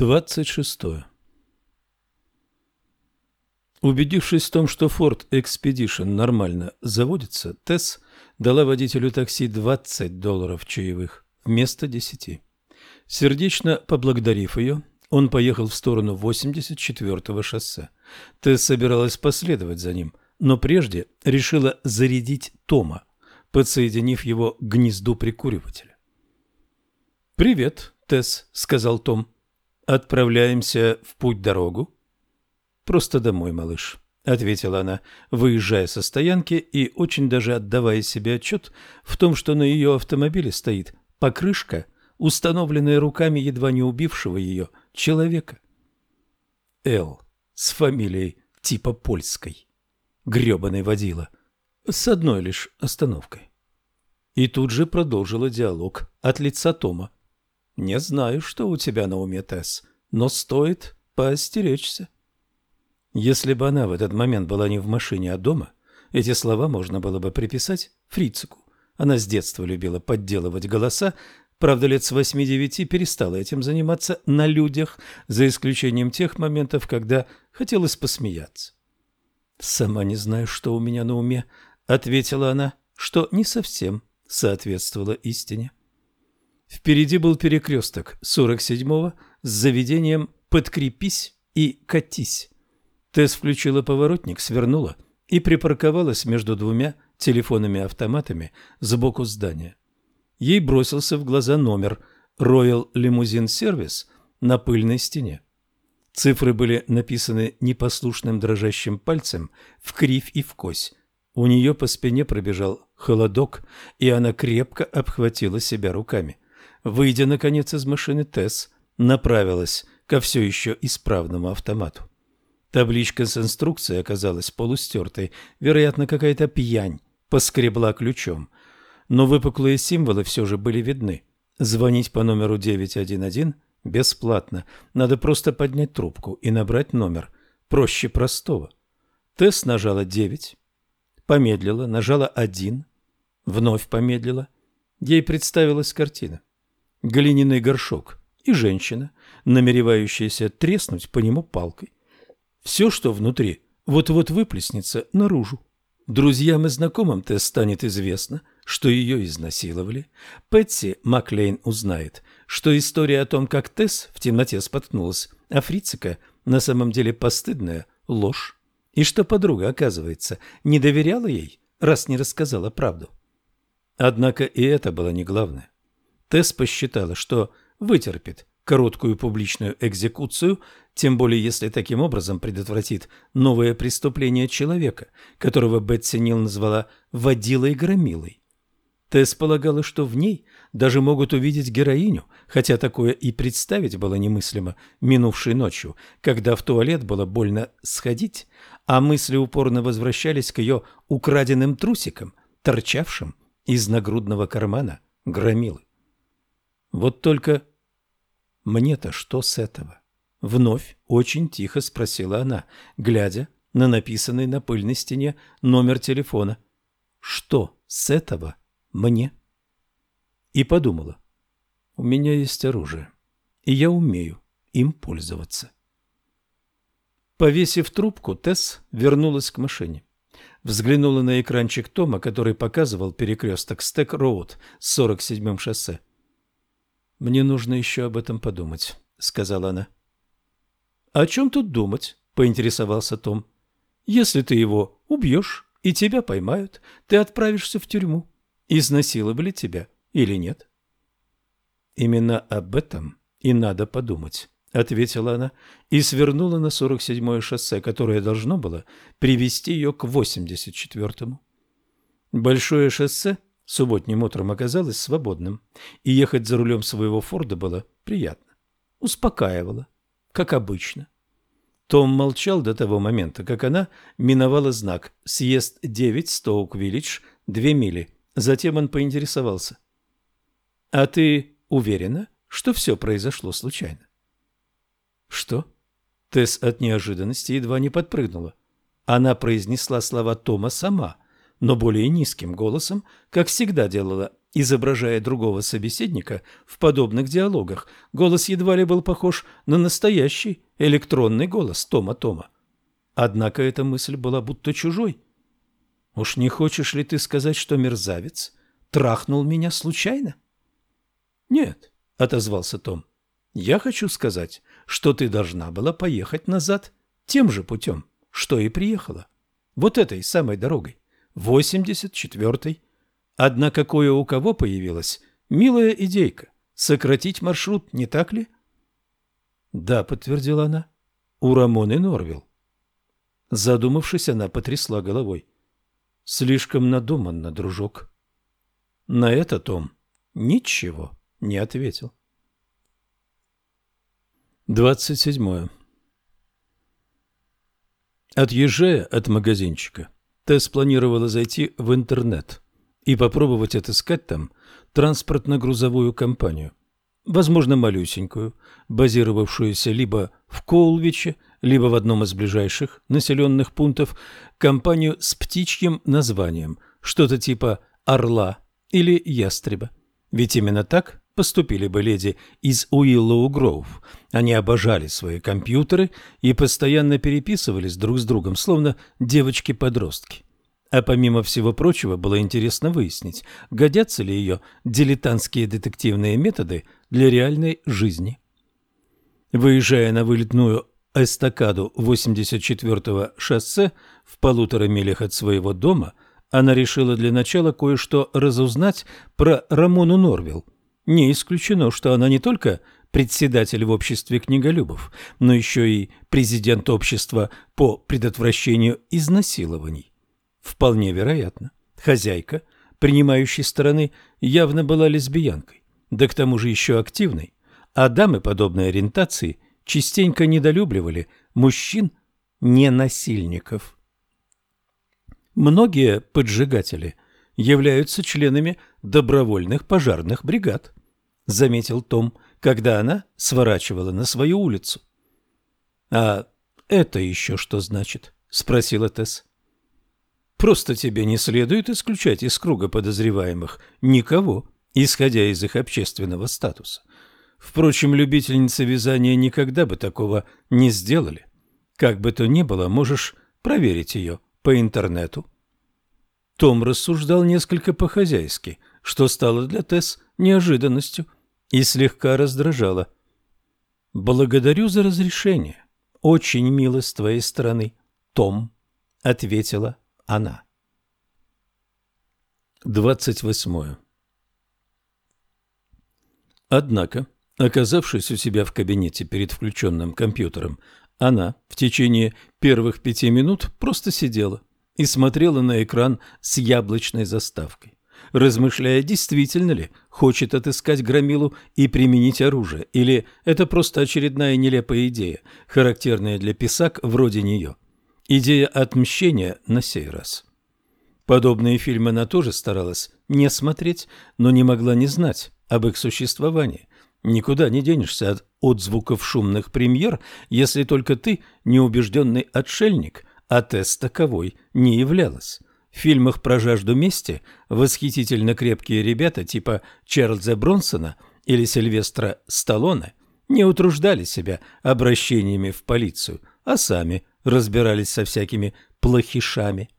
26. Убедившись в том, что Ford Expedition нормально заводится, Тесс дала водителю такси 20 долларов чаевых вместо 10. Сердечно поблагодарив ее, он поехал в сторону 84-го шоссе. Тесс собиралась последовать за ним, но прежде решила зарядить Тома, подсоединив его к гнезду прикуривателя. «Привет, Тесс», — сказал Том. «Отправляемся в путь-дорогу?» «Просто домой, малыш», — ответила она, выезжая со стоянки и очень даже отдавая себе отчет в том, что на ее автомобиле стоит покрышка, установленная руками едва не убившего ее человека. Эл с фамилией типа польской. Гребаный водила. С одной лишь остановкой. И тут же продолжила диалог от лица Тома. Не знаю, что у тебя на уме, Тесс, но стоит поостеречься. Если бы она в этот момент была не в машине, а дома, эти слова можно было бы приписать Фрицику. Она с детства любила подделывать голоса, правда, лет с восьми-девяти перестала этим заниматься на людях, за исключением тех моментов, когда хотелось посмеяться. «Сама не знаю, что у меня на уме», — ответила она, что не совсем соответствовало истине. Впереди был перекресток 47-го с заведением «Подкрепись и катись». Тесс включила поворотник, свернула и припарковалась между двумя телефонами-автоматами сбоку здания. Ей бросился в глаза номер Royal Limousine Service на пыльной стене. Цифры были написаны непослушным дрожащим пальцем в кривь и в кось. У нее по спине пробежал холодок, и она крепко обхватила себя руками. Выйдя, наконец, из машины, Тесс направилась ко все еще исправному автомату. Табличка с инструкцией оказалась полустертой, вероятно, какая-то пьянь поскребла ключом. Но выпуклые символы все же были видны. Звонить по номеру 911 бесплатно. Надо просто поднять трубку и набрать номер. Проще простого. Тесс нажала 9, помедлила, нажала 1, вновь помедлила. Ей представилась картина глиняный горшок и женщина, намеревающаяся треснуть по нему палкой. Все, что внутри, вот-вот выплеснется наружу. Друзьям и знакомым Тесс станет известно, что ее изнасиловали. Пэтси Маклейн узнает, что история о том, как Тесс в темноте споткнулась, а Фрицика на самом деле постыдная ложь, и что подруга, оказывается, не доверяла ей, раз не рассказала правду. Однако и это было не главное. Тесс посчитала, что вытерпит короткую публичную экзекуцию, тем более если таким образом предотвратит новое преступление человека, которого Бетси Нил назвала «водилой-громилой». Тесс полагала, что в ней даже могут увидеть героиню, хотя такое и представить было немыслимо минувшей ночью, когда в туалет было больно сходить, а мысли упорно возвращались к ее украденным трусикам, торчавшим из нагрудного кармана громилы. Вот только мне-то что с этого? Вновь очень тихо спросила она, глядя на написанный на пыльной стене номер телефона. Что с этого мне? И подумала. У меня есть оружие, и я умею им пользоваться. Повесив трубку, Тесс вернулась к машине. Взглянула на экранчик Тома, который показывал перекресток Стек-Роуд с 47-м шоссе. «Мне нужно еще об этом подумать», — сказала она. «О чем тут думать?» — поинтересовался Том. «Если ты его убьешь и тебя поймают, ты отправишься в тюрьму. Изнасиловали тебя или нет?» «Именно об этом и надо подумать», — ответила она и свернула на 47-е шоссе, которое должно было привести ее к 84-му. Большое шоссе субботним утром оказалось свободным, и ехать за рулем своего Форда было приятно. Успокаивало, как обычно. Том молчал до того момента, как она миновала знак «Съезд 9, Стоук-Виллидж, две мили». Затем он поинтересовался. «А ты уверена, что все произошло случайно?» «Что?» Тесс от неожиданности едва не подпрыгнула. Она произнесла слова Тома сама – но более низким голосом, как всегда делала изображая другого собеседника в подобных диалогах. Голос едва ли был похож на настоящий электронный голос Тома Тома. Однако эта мысль была будто чужой. «Уж не хочешь ли ты сказать, что мерзавец трахнул меня случайно?» «Нет», — отозвался Том. «Я хочу сказать, что ты должна была поехать назад тем же путем, что и приехала. Вот этой самой дорогой, 84-й. Однако кое у кого появилась милая идейка — сократить маршрут, не так ли?» «Да», — подтвердила она, — «у Рамоны Норвилл». Задумавшись, она потрясла головой. «Слишком надуманно, дружок». На это Том ничего не ответил. Двадцать седьмое. Отъезжая от магазинчика, Тесс планировала зайти в интернет и попробовать отыскать там транспортно-грузовую компанию. Возможно, малюсенькую, базировавшуюся либо в Колвиче, либо в одном из ближайших населенных пунктов, компанию с птичьим названием, что-то типа «Орла» или «Ястреба». Ведь именно так поступили бы леди из Уиллоу Гроув. Они обожали свои компьютеры и постоянно переписывались друг с другом, словно девочки-подростки. А помимо всего прочего, было интересно выяснить, годятся ли ее дилетантские детективные методы для реальной жизни. Выезжая на вылетную эстакаду 84-го шоссе в полутора милях от своего дома, она решила для начала кое-что разузнать про Рамону Норвилл. Не исключено, что она не только председатель в обществе книголюбов, но еще и президент общества по предотвращению изнасилований. Вполне вероятно. Хозяйка, принимающей стороны, явно была лесбиянкой, да к тому же еще активной, а дамы подобной ориентации частенько недолюбливали мужчин-ненасильников. Многие поджигатели являются членами добровольных пожарных бригад, заметил Том, когда она сворачивала на свою улицу. А это еще что значит? спросила Тесс. Просто тебе не следует исключать из круга подозреваемых никого, исходя из их общественного статуса. Впрочем, любительницы вязания никогда бы такого не сделали. Как бы то ни было, можешь проверить ее по интернету. Том рассуждал несколько по-хозяйски, что стало для Тесс неожиданностью и слегка раздражало. «Благодарю за разрешение. Очень мило с твоей стороны, Том», — ответила она. Двадцать восьмое. Однако, оказавшись у себя в кабинете перед включенным компьютером, она в течение первых пяти минут просто сидела и смотрела на экран с яблочной заставкой, размышляя, действительно ли хочет отыскать громилу и применить оружие, или это просто очередная нелепая идея, характерная для писак вроде нее. Идея отмщения на сей раз. Подобные фильмы она тоже старалась не смотреть, но не могла не знать об их существовании. Никуда не денешься от отзвуков шумных премьер, если только ты неубежденный отшельник, а тест таковой не являлась. В фильмах про жажду мести восхитительно крепкие ребята типа Чарльза Бронсона или Сильвестра Сталлоне не утруждали себя обращениями в полицию, а сами разбирались со всякими плохишами.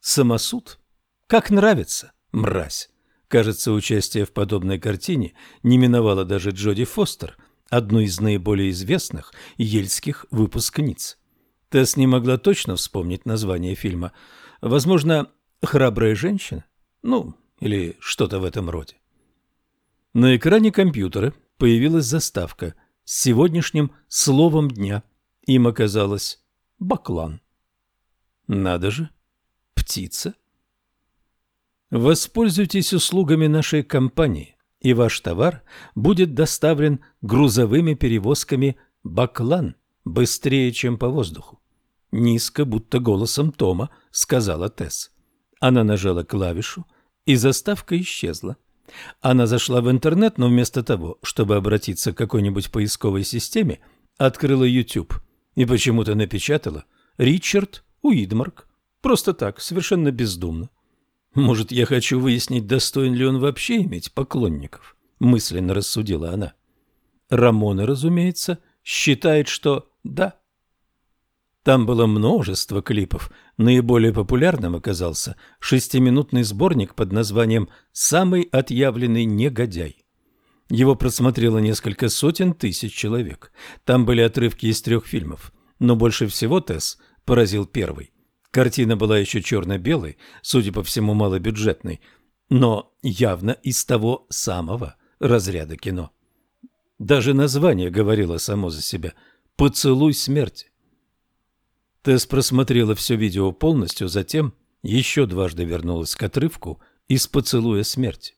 Самосуд? Как нравится, мразь. Кажется, участие в подобной картине не миновало даже Джоди Фостер, одну из наиболее известных ельских выпускниц. Тесс не могла точно вспомнить название фильма. Возможно, «Храбрая женщина»? Ну, или что-то в этом роде. На экране компьютера появилась заставка с сегодняшним словом дня. Им оказалось баклан. Надо же, птица. Воспользуйтесь услугами нашей компании, и ваш товар будет доставлен грузовыми перевозками баклан быстрее, чем по воздуху. Низко, будто голосом Тома, сказала Тесс. Она нажала клавишу, и заставка исчезла. Она зашла в интернет, но вместо того, чтобы обратиться к какой-нибудь поисковой системе, открыла YouTube – и почему-то напечатала «Ричард Уидмарк». Просто так, совершенно бездумно. Может, я хочу выяснить, достоин ли он вообще иметь поклонников? Мысленно рассудила она. Рамона, разумеется, считает, что да. Там было множество клипов. Наиболее популярным оказался шестиминутный сборник под названием «Самый отъявленный негодяй». Его просмотрело несколько сотен тысяч человек. Там были отрывки из трех фильмов. Но больше всего Тесс поразил первый. Картина была еще черно-белой, судя по всему, малобюджетной, но явно из того самого разряда кино. Даже название говорило само за себя «Поцелуй смерти». Тесс просмотрела все видео полностью, затем еще дважды вернулась к отрывку из «Поцелуя смерти».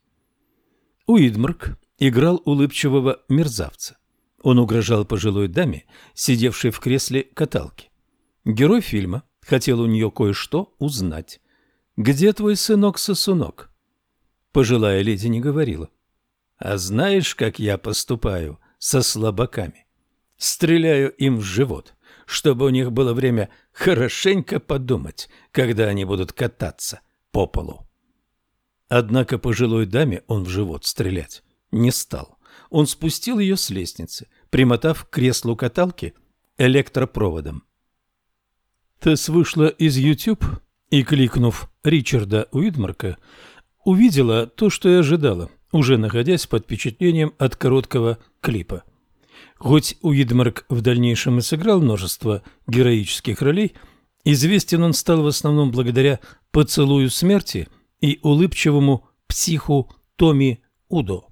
Уидмарк играл улыбчивого мерзавца. Он угрожал пожилой даме, сидевшей в кресле каталки. Герой фильма хотел у нее кое-что узнать. «Где твой сынок-сосунок?» Пожилая леди не говорила. «А знаешь, как я поступаю со слабаками? Стреляю им в живот, чтобы у них было время хорошенько подумать, когда они будут кататься по полу». Однако пожилой даме он в живот стрелять не стал. Он спустил ее с лестницы, примотав к креслу каталки электропроводом. Тесс вышла из YouTube и, кликнув Ричарда Уидмарка, увидела то, что и ожидала, уже находясь под впечатлением от короткого клипа. Хоть Уидмарк в дальнейшем и сыграл множество героических ролей, известен он стал в основном благодаря «Поцелую смерти» и улыбчивому психу Томи Удо.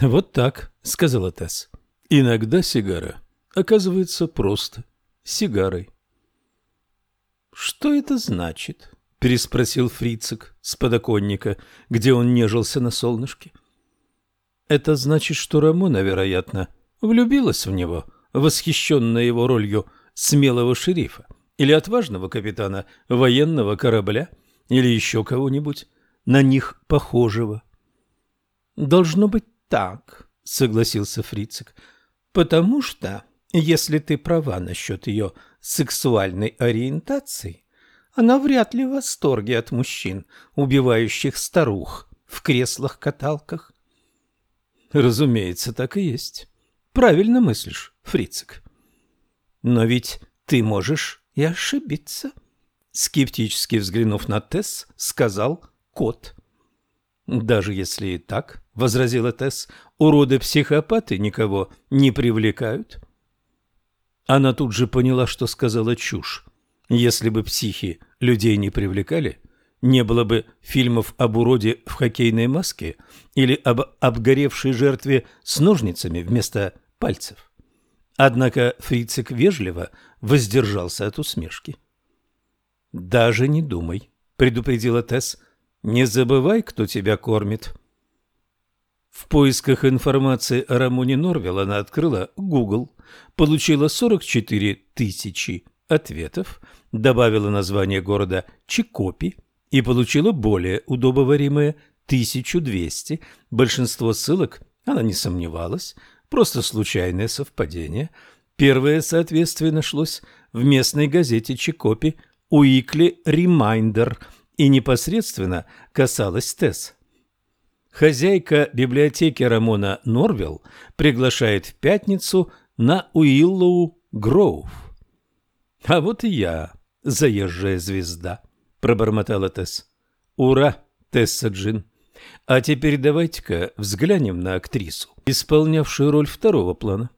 «Вот так», — сказала Тесс. «Иногда сигара оказывается просто сигарой». «Что это значит?» — переспросил Фрицик с подоконника, где он нежился на солнышке. «Это значит, что Рамона, вероятно, влюбилась в него, восхищенная его ролью смелого шерифа или отважного капитана военного корабля или еще кого-нибудь на них похожего». «Должно быть так», — согласился Фрицик, — «потому что, если ты права насчет ее сексуальной ориентации, она вряд ли в восторге от мужчин, убивающих старух в креслах-каталках. Разумеется, так и есть. Правильно мыслишь, Фрицик. Но ведь ты можешь и ошибиться. Скептически взглянув на Тесс, сказал кот. Даже если и так, возразила Тесс, уроды-психопаты никого не привлекают. Она тут же поняла, что сказала чушь. Если бы психи людей не привлекали, не было бы фильмов об уроде в хоккейной маске или об обгоревшей жертве с ножницами вместо пальцев. Однако Фрицик вежливо воздержался от усмешки. «Даже не думай», — предупредила Тесс, — «не забывай, кто тебя кормит». В поисках информации о Рамоне Норвилл она открыла Google, получила 44 тысячи ответов, добавила название города Чикопи и получила более удобоваримое 1200. Большинство ссылок, она не сомневалась, просто случайное совпадение. Первое соответствие нашлось в местной газете Чикопи «Уикли Ремайндер» и непосредственно касалось Тесс. Хозяйка библиотеки Рамона Норвилл приглашает в пятницу на Уиллоу Гроув. — А вот и я, заезжая звезда, — пробормотала Тесс. — Ура, Тесса Джин! А теперь давайте-ка взглянем на актрису, исполнявшую роль второго плана.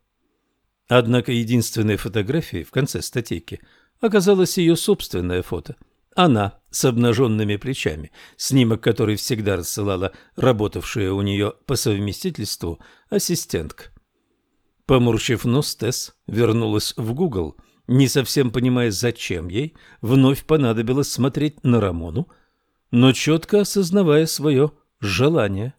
Однако единственной фотографией в конце статейки оказалось ее собственное фото — она с обнаженными плечами, снимок который всегда рассылала работавшая у нее по совместительству ассистентка. Поморщив нос, Тесс вернулась в Гугл, не совсем понимая, зачем ей вновь понадобилось смотреть на Рамону, но четко осознавая свое желание.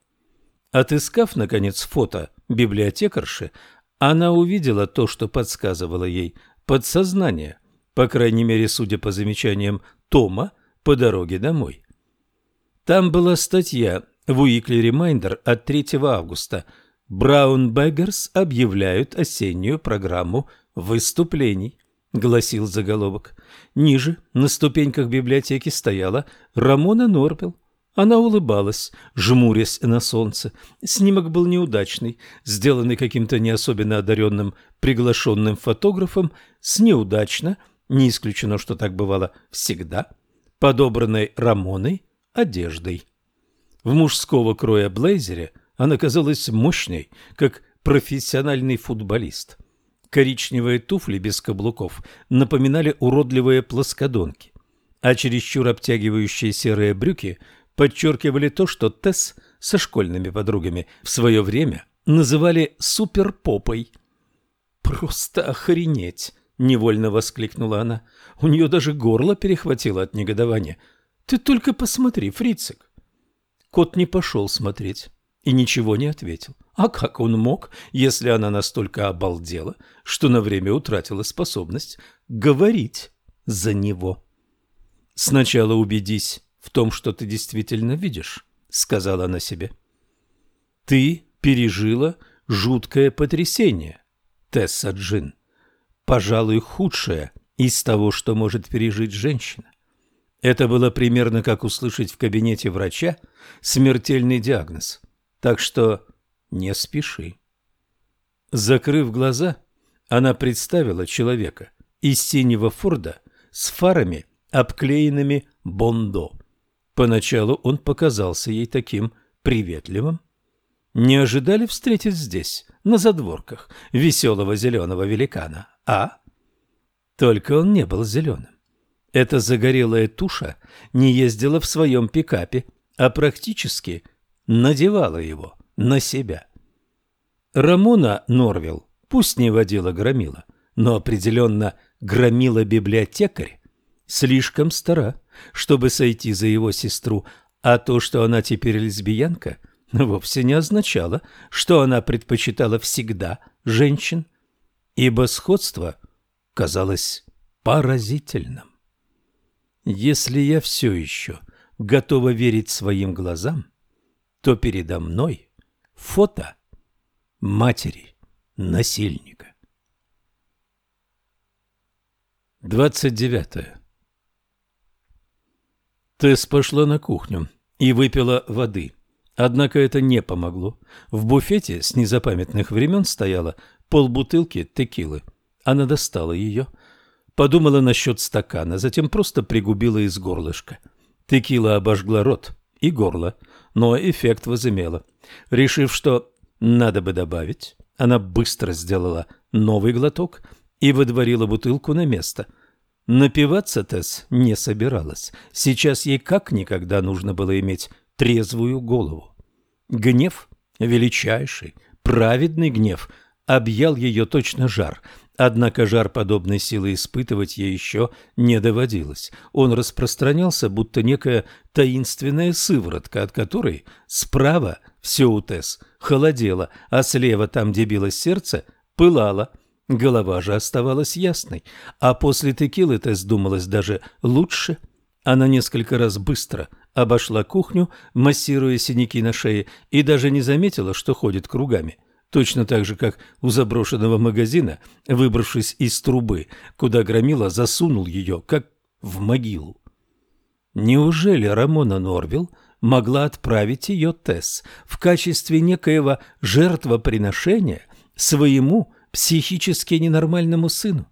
Отыскав, наконец, фото библиотекарши, она увидела то, что подсказывало ей подсознание, по крайней мере, судя по замечаниям Тома по дороге домой. Там была статья в Уикли Ремайндер от 3 августа. Браун Бэггерс объявляют осеннюю программу выступлений. Гласил заголовок. Ниже, на ступеньках библиотеки, стояла Рамона Норпел. Она улыбалась, жмурясь на солнце. Снимок был неудачный, сделанный каким-то не особенно одаренным приглашенным фотографом с неудачно, не исключено, что так бывало всегда, подобранной Рамоной одеждой. В мужского кроя блейзере она казалась мощной, как профессиональный футболист. Коричневые туфли без каблуков напоминали уродливые плоскодонки, а чересчур обтягивающие серые брюки подчеркивали то, что Тесс со школьными подругами в свое время называли суперпопой. «Просто охренеть!» — невольно воскликнула она. У нее даже горло перехватило от негодования. «Ты только посмотри, фрицик!» Кот не пошел смотреть и ничего не ответил. А как он мог, если она настолько обалдела, что на время утратила способность говорить за него? «Сначала убедись в том, что ты действительно видишь», — сказала она себе. «Ты пережила жуткое потрясение, Тесса Джин, пожалуй, худшее из того, что может пережить женщина. Это было примерно как услышать в кабинете врача смертельный диагноз. Так что не спеши. Закрыв глаза, она представила человека из синего Форда с фарами, обклеенными бондо. Поначалу он показался ей таким приветливым. Не ожидали встретить здесь, на задворках, веселого зеленого великана, а? Только он не был зеленым. Эта загорелая туша не ездила в своем пикапе, а практически надевала его на себя. Рамона Норвилл пусть не водила громила, но определенно громила-библиотекарь слишком стара, чтобы сойти за его сестру, а то, что она теперь лесбиянка, вовсе не означало, что она предпочитала всегда женщин, ибо сходство казалось поразительным. Если я все еще готова верить своим глазам, то передо мной фото матери насильника. 29. Тесс пошла на кухню и выпила воды. Однако это не помогло. В буфете с незапамятных времен стояла полбутылки текилы. Она достала ее, подумала насчет стакана, затем просто пригубила из горлышка. Текила обожгла рот и горло, но эффект возымела. Решив, что надо бы добавить, она быстро сделала новый глоток и выдворила бутылку на место. Напиваться Тесс не собиралась. Сейчас ей как никогда нужно было иметь трезвую голову. Гнев, величайший, праведный гнев, объял ее точно жар – Однако жар подобной силы испытывать ей еще не доводилось. Он распространялся, будто некая таинственная сыворотка, от которой справа все у Тесс холодело, а слева, там, где билось сердце, пылало. Голова же оставалась ясной, а после текилы Тесс думалась даже лучше. Она несколько раз быстро обошла кухню, массируя синяки на шее, и даже не заметила, что ходит кругами – точно так же, как у заброшенного магазина, выбравшись из трубы, куда громила засунул ее, как в могилу. Неужели Рамона Норвилл могла отправить ее Тесс в качестве некоего жертвоприношения своему психически ненормальному сыну?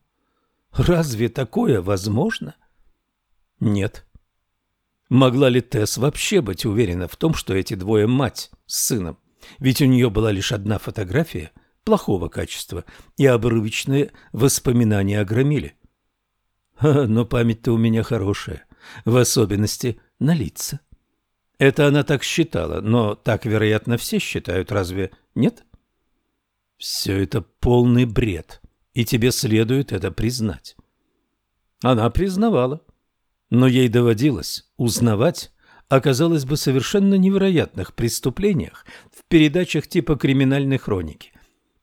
Разве такое возможно? Нет. Могла ли Тесс вообще быть уверена в том, что эти двое мать с сыном? Ведь у нее была лишь одна фотография плохого качества и обрывочные воспоминания о громиле. Но память-то у меня хорошая, в особенности на лица. Это она так считала, но так, вероятно, все считают, разве нет? Все это полный бред, и тебе следует это признать. Она признавала, но ей доводилось узнавать оказалось бы совершенно невероятных преступлениях в передачах типа «Криминальной хроники».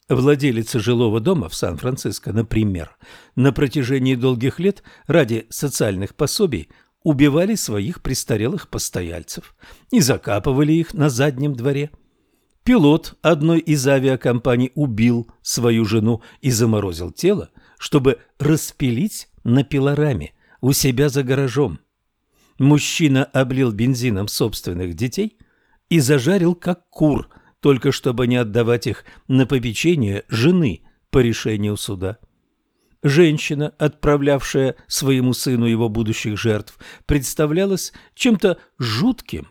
Владелицы жилого дома в Сан-Франциско, например, на протяжении долгих лет ради социальных пособий убивали своих престарелых постояльцев и закапывали их на заднем дворе. Пилот одной из авиакомпаний убил свою жену и заморозил тело, чтобы распилить на пилораме у себя за гаражом. Мужчина облил бензином собственных детей и зажарил как кур, только чтобы не отдавать их на попечение жены по решению суда. Женщина, отправлявшая своему сыну его будущих жертв, представлялась чем-то жутким,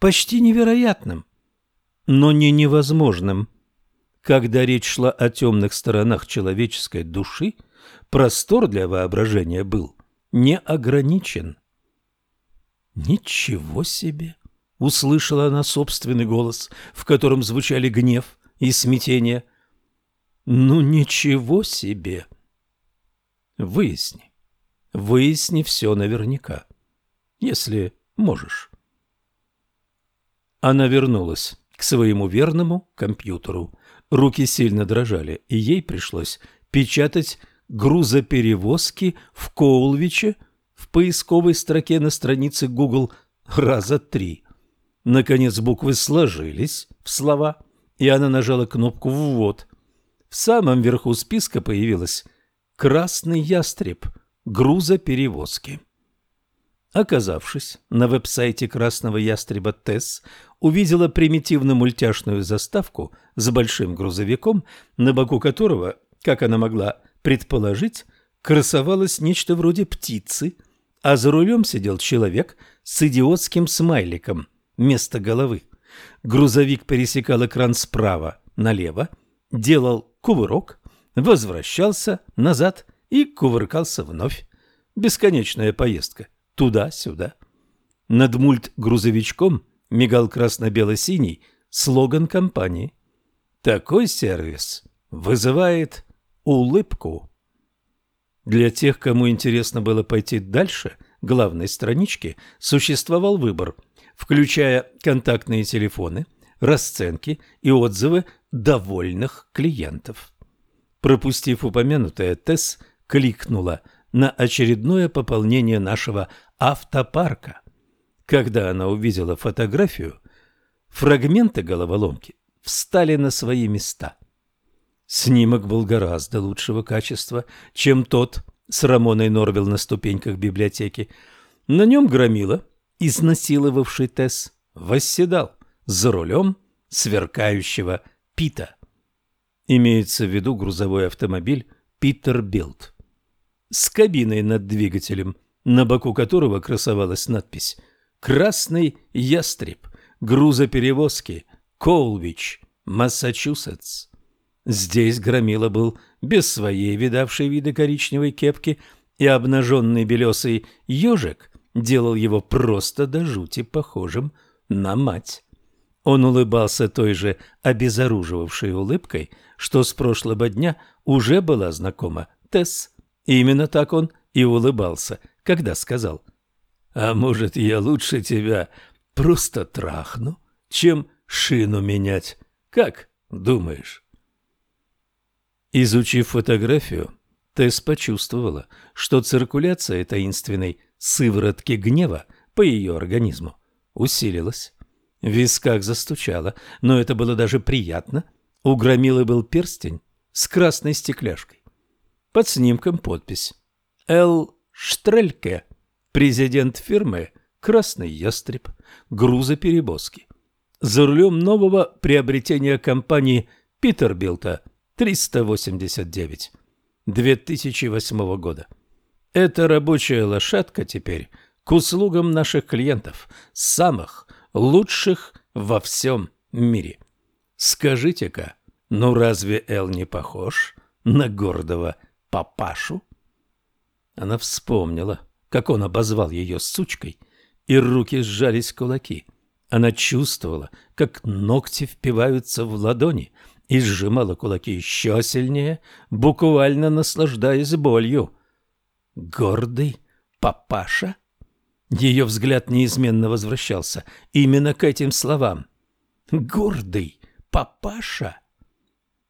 почти невероятным, но не невозможным. Когда речь шла о темных сторонах человеческой души, простор для воображения был не ограничен. «Ничего себе!» — услышала она собственный голос, в котором звучали гнев и смятение. «Ну, ничего себе!» Выясни. Выясни все наверняка, если можешь. Она вернулась к своему верному компьютеру. Руки сильно дрожали, и ей пришлось печатать грузоперевозки в Коулвиче в поисковой строке на странице Google раза три. Наконец буквы сложились в слова, и она нажала кнопку «Ввод». В самом верху списка появилась «Красный ястреб. Грузоперевозки». Оказавшись на веб-сайте «Красного ястреба ТЭС», увидела примитивно-мультяшную заставку с большим грузовиком, на боку которого, как она могла предположить, красовалось нечто вроде птицы, а за рулем сидел человек с идиотским смайликом вместо головы. Грузовик пересекал экран справа налево, делал кувырок, возвращался назад и кувыркался вновь. Бесконечная поездка туда-сюда. Над мульт-грузовичком мигал красно-бело-синий слоган компании. Такой сервис вызывает улыбку. Для тех, кому интересно было пойти дальше главной странички, существовал выбор, включая контактные телефоны, расценки и отзывы довольных клиентов. Пропустив упомянутое, Тесс кликнула на очередное пополнение нашего автопарка. Когда она увидела фотографию, фрагменты головоломки встали на свои места. Снимок был гораздо лучшего качества, чем тот с Рамоной Норвилл на ступеньках библиотеки. На нем громила, изнасиловавший Тесс, восседал за рулем сверкающего Пита. Имеется в виду грузовой автомобиль Питер Билд. С кабиной над двигателем, на боку которого красовалась надпись «Красный ястреб. Грузоперевозки. Колвич. Массачусетс». Здесь Громила был без своей видавшей виды коричневой кепки, и обнаженный белесый ежик делал его просто до жути похожим на мать. Он улыбался той же обезоруживавшей улыбкой, что с прошлого дня уже была знакома Тесс. Именно так он и улыбался, когда сказал «А может, я лучше тебя просто трахну, чем шину менять? Как думаешь?» Изучив фотографию, Тесс почувствовала, что циркуляция таинственной сыворотки гнева по ее организму усилилась. В висках застучало, но это было даже приятно. У громилы был перстень с красной стекляшкой. Под снимком подпись «Л. Штрельке, президент фирмы «Красный ястреб», грузоперевозки». За рулем нового приобретения компании Питербилта 389 2008 года. Эта рабочая лошадка теперь к услугам наших клиентов, самых лучших во всем мире. Скажите-ка, ну разве Эл не похож на гордого папашу? Она вспомнила, как он обозвал ее сучкой, и руки сжались кулаки. Она чувствовала, как ногти впиваются в ладони, и сжимала кулаки еще сильнее, буквально наслаждаясь болью. Гордый папаша? Ее взгляд неизменно возвращался именно к этим словам. Гордый папаша?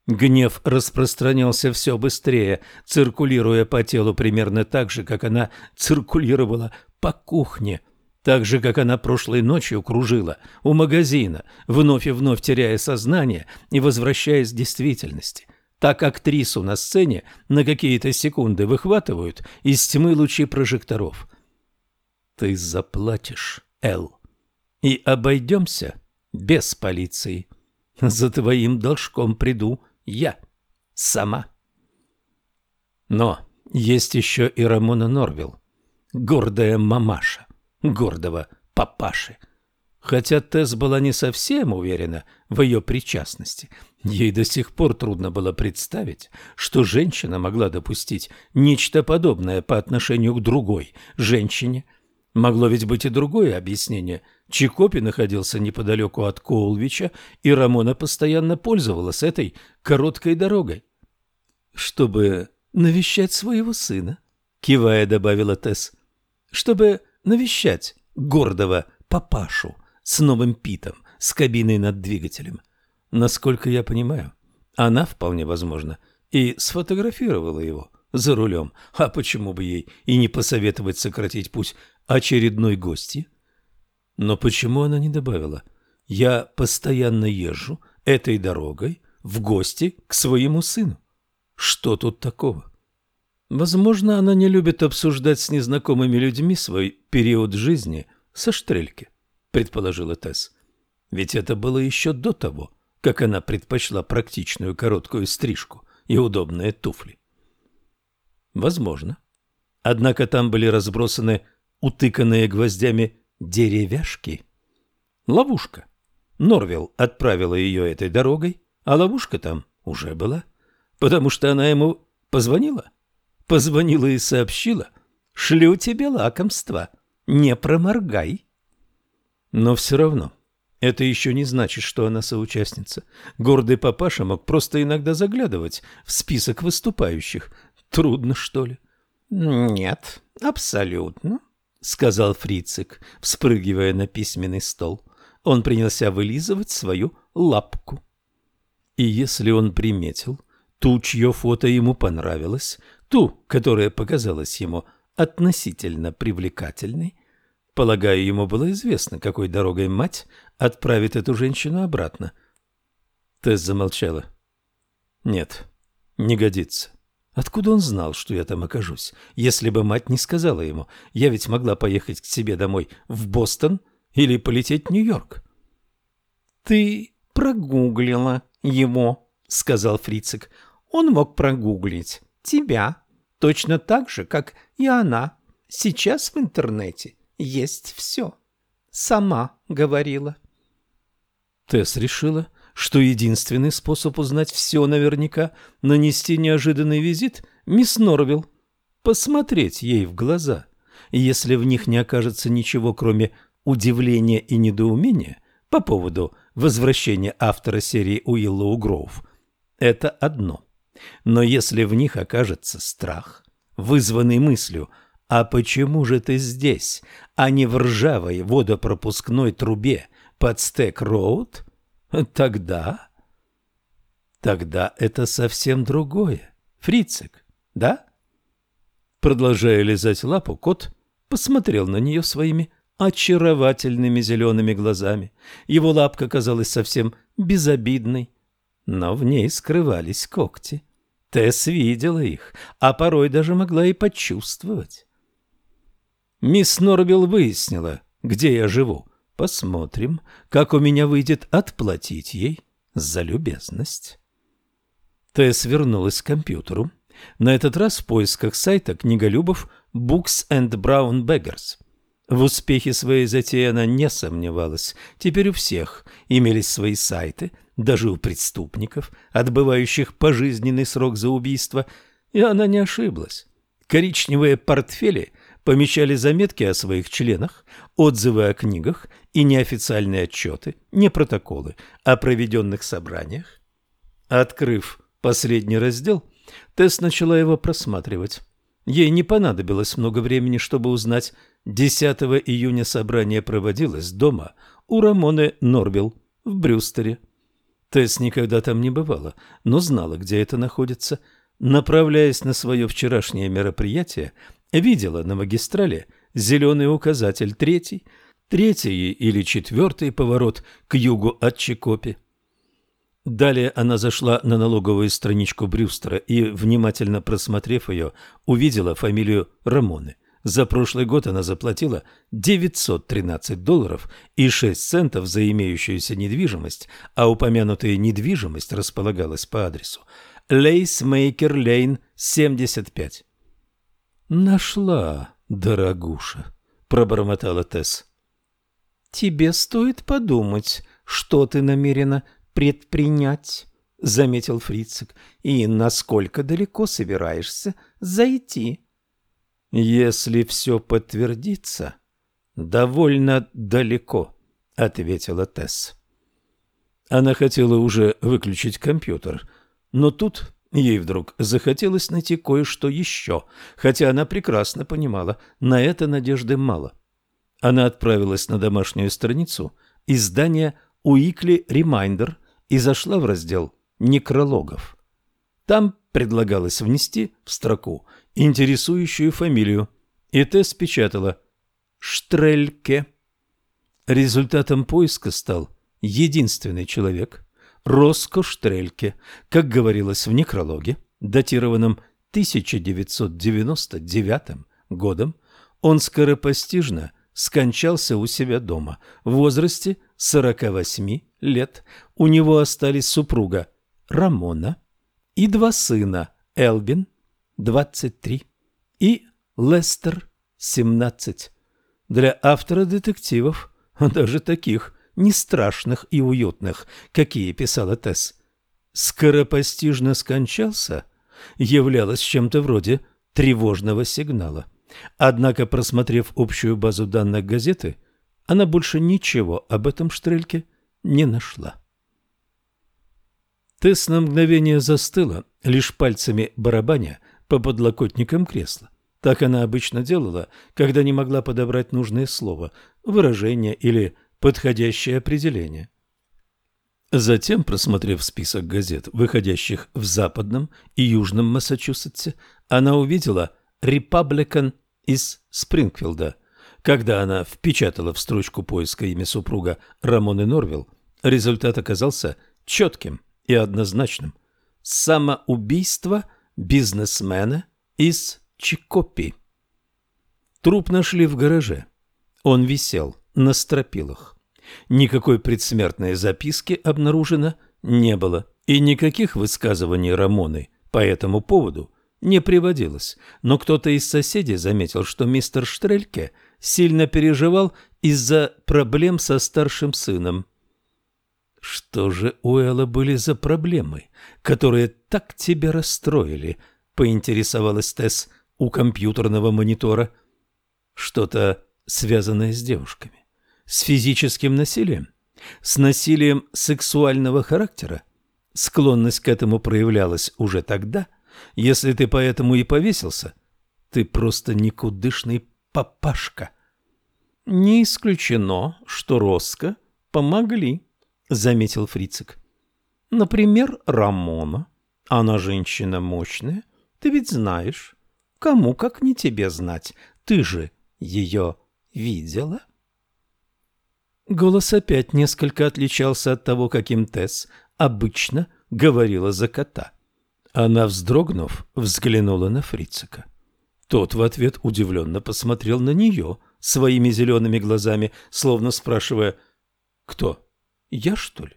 Гнев распространялся все быстрее, циркулируя по телу примерно так же, как она циркулировала по кухне. Так же, как она прошлой ночью кружила у магазина, вновь и вновь теряя сознание и возвращаясь к действительности. Так актрису на сцене на какие-то секунды выхватывают из тьмы лучи прожекторов. Ты заплатишь, Эл, и обойдемся без полиции. За твоим должком приду я сама. Но есть еще и Рамона Норвилл, гордая мамаша, гордого папаши. Хотя Тесс была не совсем уверена в ее причастности, ей до сих пор трудно было представить, что женщина могла допустить нечто подобное по отношению к другой женщине. Могло ведь быть и другое объяснение. Чикопи находился неподалеку от Коулвича, и Рамона постоянно пользовалась этой короткой дорогой. Чтобы навещать своего сына, кивая, добавила Тесс. Чтобы навещать гордого папашу с новым питом, с кабиной над двигателем. Насколько я понимаю, она, вполне возможно, и сфотографировала его за рулем. А почему бы ей и не посоветовать сократить путь очередной гости? Но почему она не добавила «Я постоянно езжу этой дорогой в гости к своему сыну»? Что тут такого? Возможно, она не любит обсуждать с незнакомыми людьми свой период жизни со штрельки, предположила Тесс. Ведь это было еще до того, как она предпочла практичную короткую стрижку и удобные туфли. Возможно. Однако там были разбросаны утыканные гвоздями деревяшки. Ловушка. Норвилл отправила ее этой дорогой, а ловушка там уже была. — потому что она ему позвонила. Позвонила и сообщила, шлю тебе лакомство, не проморгай. Но все равно это еще не значит, что она соучастница. Гордый папаша мог просто иногда заглядывать в список выступающих. Трудно, что ли? Нет, абсолютно, сказал Фрицик, вспрыгивая на письменный стол. Он принялся вылизывать свою лапку. И если он приметил, ту, чье фото ему понравилось, ту, которая показалась ему относительно привлекательной. Полагаю, ему было известно, какой дорогой мать отправит эту женщину обратно. Тесс замолчала. «Нет, не годится. Откуда он знал, что я там окажусь? Если бы мать не сказала ему, я ведь могла поехать к себе домой в Бостон или полететь в Нью-Йорк». «Ты прогуглила его», — сказал Фрицик. Он мог прогуглить тебя, точно так же, как и она. Сейчас в интернете есть все. Сама говорила. Тесс решила, что единственный способ узнать все наверняка — нанести неожиданный визит мисс Норвилл, посмотреть ей в глаза. Если в них не окажется ничего, кроме удивления и недоумения по поводу возвращения автора серии Уиллоу Гроув, это одно. Но если в них окажется страх, вызванный мыслью «А почему же ты здесь, а не в ржавой водопропускной трубе под Стек-Роуд?» Тогда... Тогда это совсем другое. Фрицик, да? Продолжая лизать лапу, кот посмотрел на нее своими очаровательными зелеными глазами. Его лапка казалась совсем безобидной, но в ней скрывались когти. Тесс видела их, а порой даже могла и почувствовать. Мисс Норбилл выяснила, где я живу. Посмотрим, как у меня выйдет отплатить ей за любезность. Тесс вернулась к компьютеру, на этот раз в поисках сайта книголюбов Books and Brown Beggars. В успехе своей затеи она не сомневалась. Теперь у всех имелись свои сайты – даже у преступников, отбывающих пожизненный срок за убийство, и она не ошиблась. Коричневые портфели помещали заметки о своих членах, отзывы о книгах и неофициальные отчеты, не протоколы о проведенных собраниях. Открыв последний раздел, Тесс начала его просматривать. Ей не понадобилось много времени, чтобы узнать, 10 июня собрание проводилось дома у Рамоны Норвилл в Брюстере. Тесс никогда там не бывала, но знала, где это находится. Направляясь на свое вчерашнее мероприятие, видела на магистрале зеленый указатель, третий, третий или четвертый поворот к югу от Чикопи. Далее она зашла на налоговую страничку Брюстера и, внимательно просмотрев ее, увидела фамилию Рамоны. За прошлый год она заплатила 913 долларов и 6 центов за имеющуюся недвижимость, а упомянутая недвижимость располагалась по адресу Лейсмейкер Лейн, 75. «Нашла, дорогуша», — пробормотала Тесс. «Тебе стоит подумать, что ты намерена предпринять», — заметил Фрицик, — «и насколько далеко собираешься зайти». «Если все подтвердится, довольно далеко», — ответила Тесс. Она хотела уже выключить компьютер, но тут ей вдруг захотелось найти кое-что еще, хотя она прекрасно понимала, на это надежды мало. Она отправилась на домашнюю страницу издания «Уикли Ремайндер» и зашла в раздел «Некрологов». Там предлагалось внести в строку интересующую фамилию, и Тесс печатала «Штрельке». Результатом поиска стал единственный человек – Роско Штрельке, как говорилось в некрологе, датированном 1999 годом, он скоропостижно скончался у себя дома в возрасте 48 лет. У него остались супруга Рамона и два сына Элбин, 23, и Лестер, 17. Для автора детективов, даже таких не страшных и уютных, какие писала Тесс, скоропостижно скончался, являлось чем-то вроде тревожного сигнала. Однако, просмотрев общую базу данных газеты, она больше ничего об этом Штрельке не нашла. Тесс на мгновение застыла, лишь пальцами барабаня по подлокотникам кресла. Так она обычно делала, когда не могла подобрать нужное слово, выражение или подходящее определение. Затем, просмотрев список газет, выходящих в западном и южном Массачусетсе, она увидела «Репабликан» из Спрингфилда. Когда она впечатала в строчку поиска имя супруга Рамоны Норвилл, результат оказался четким и однозначным. Самоубийство бизнесмена из Чикопи. Труп нашли в гараже. Он висел на стропилах. Никакой предсмертной записки обнаружено не было, и никаких высказываний Рамоны по этому поводу не приводилось. Но кто-то из соседей заметил, что мистер Штрельке сильно переживал из-за проблем со старшим сыном. Что же у Элла были за проблемы, которые так тебя расстроили? Поинтересовалась Тесс у компьютерного монитора. Что-то связанное с девушками, с физическим насилием, с насилием сексуального характера. Склонность к этому проявлялась уже тогда. Если ты поэтому и повесился, ты просто никудышный папашка. Не исключено, что Роско помогли. — заметил Фрицик. «Например, Рамона. Она женщина мощная. Ты ведь знаешь. Кому, как не тебе знать. Ты же ее видела?» Голос опять несколько отличался от того, каким Тесс обычно говорила за кота. Она, вздрогнув, взглянула на Фрицика. Тот в ответ удивленно посмотрел на нее своими зелеными глазами, словно спрашивая «Кто?». Я, что ли?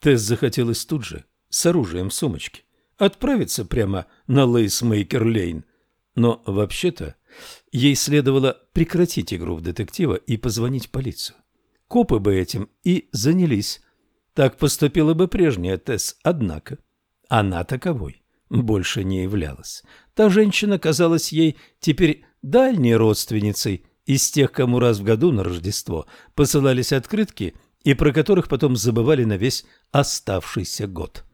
Тесс захотелось тут же, с оружием в сумочке, отправиться прямо на Лейсмейкер-Лейн. Но, вообще-то, ей следовало прекратить игру в детектива и позвонить в полицию. Копы бы этим и занялись. Так поступила бы прежняя Тесс, однако она таковой больше не являлась. Та женщина казалась ей теперь дальней родственницей из тех, кому раз в году на Рождество посылались открытки – и про которых потом забывали на весь оставшийся год.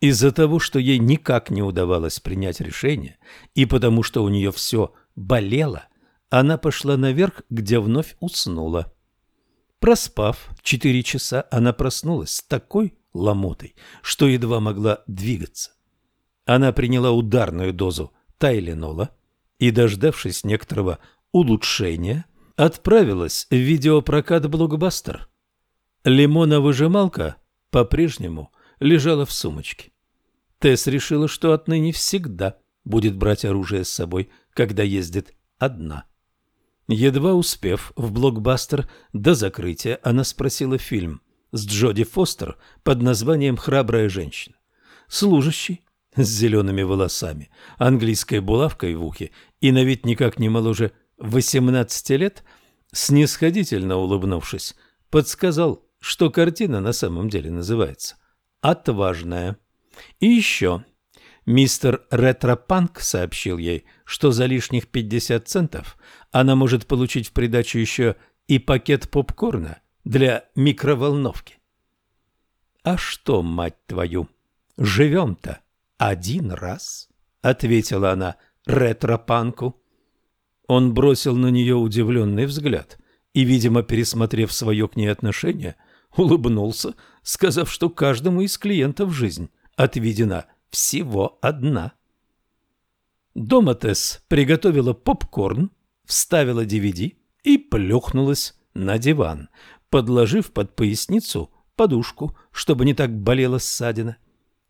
Из-за того, что ей никак не удавалось принять решение, и потому что у нее все болело, она пошла наверх, где вновь уснула. Проспав четыре часа, она проснулась с такой ломотой, что едва могла двигаться. Она приняла ударную дозу тайленола и, дождавшись некоторого улучшения отправилась в видеопрокат «Блокбастер». Лимоновыжималка по-прежнему лежала в сумочке. Тесс решила, что отныне всегда будет брать оружие с собой, когда ездит одна. Едва успев в блокбастер до закрытия, она спросила фильм с Джоди Фостер под названием «Храбрая женщина». Служащий с зелеными волосами, английской булавкой в ухе и на вид никак не моложе 18 лет, снисходительно улыбнувшись, подсказал, что картина на самом деле называется «Отважная». И еще мистер Ретропанк сообщил ей, что за лишних 50 центов она может получить в придачу еще и пакет попкорна для микроволновки. «А что, мать твою, живем-то один раз?» — ответила она ретропанку. Он бросил на нее удивленный взгляд и, видимо, пересмотрев свое к ней отношение, улыбнулся, сказав, что каждому из клиентов жизнь отведена всего одна. Дома Тесс приготовила попкорн, вставила DVD и плюхнулась на диван, подложив под поясницу подушку, чтобы не так болела ссадина.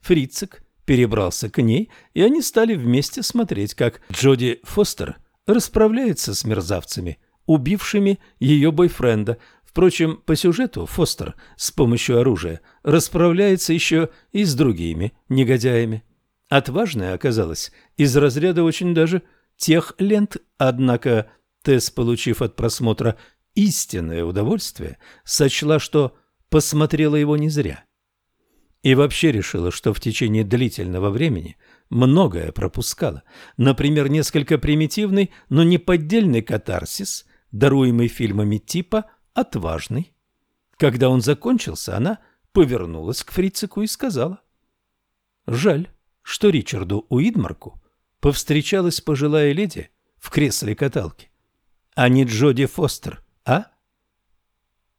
Фрицик перебрался к ней, и они стали вместе смотреть, как Джоди Фостер расправляется с мерзавцами, убившими ее бойфренда. Впрочем, по сюжету Фостер с помощью оружия расправляется еще и с другими негодяями. Отважная оказалась из разряда очень даже тех лент, однако Тесс, получив от просмотра истинное удовольствие, сочла, что посмотрела его не зря. И вообще решила, что в течение длительного времени многое пропускала. Например, несколько примитивный, но не поддельный катарсис, даруемый фильмами типа «Отважный». Когда он закончился, она повернулась к Фрицику и сказала. «Жаль, что Ричарду Уидмарку повстречалась пожилая леди в кресле каталки, а не Джоди Фостер, а?»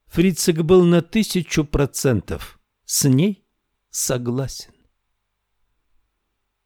Фрицик был на тысячу процентов с ней согласен.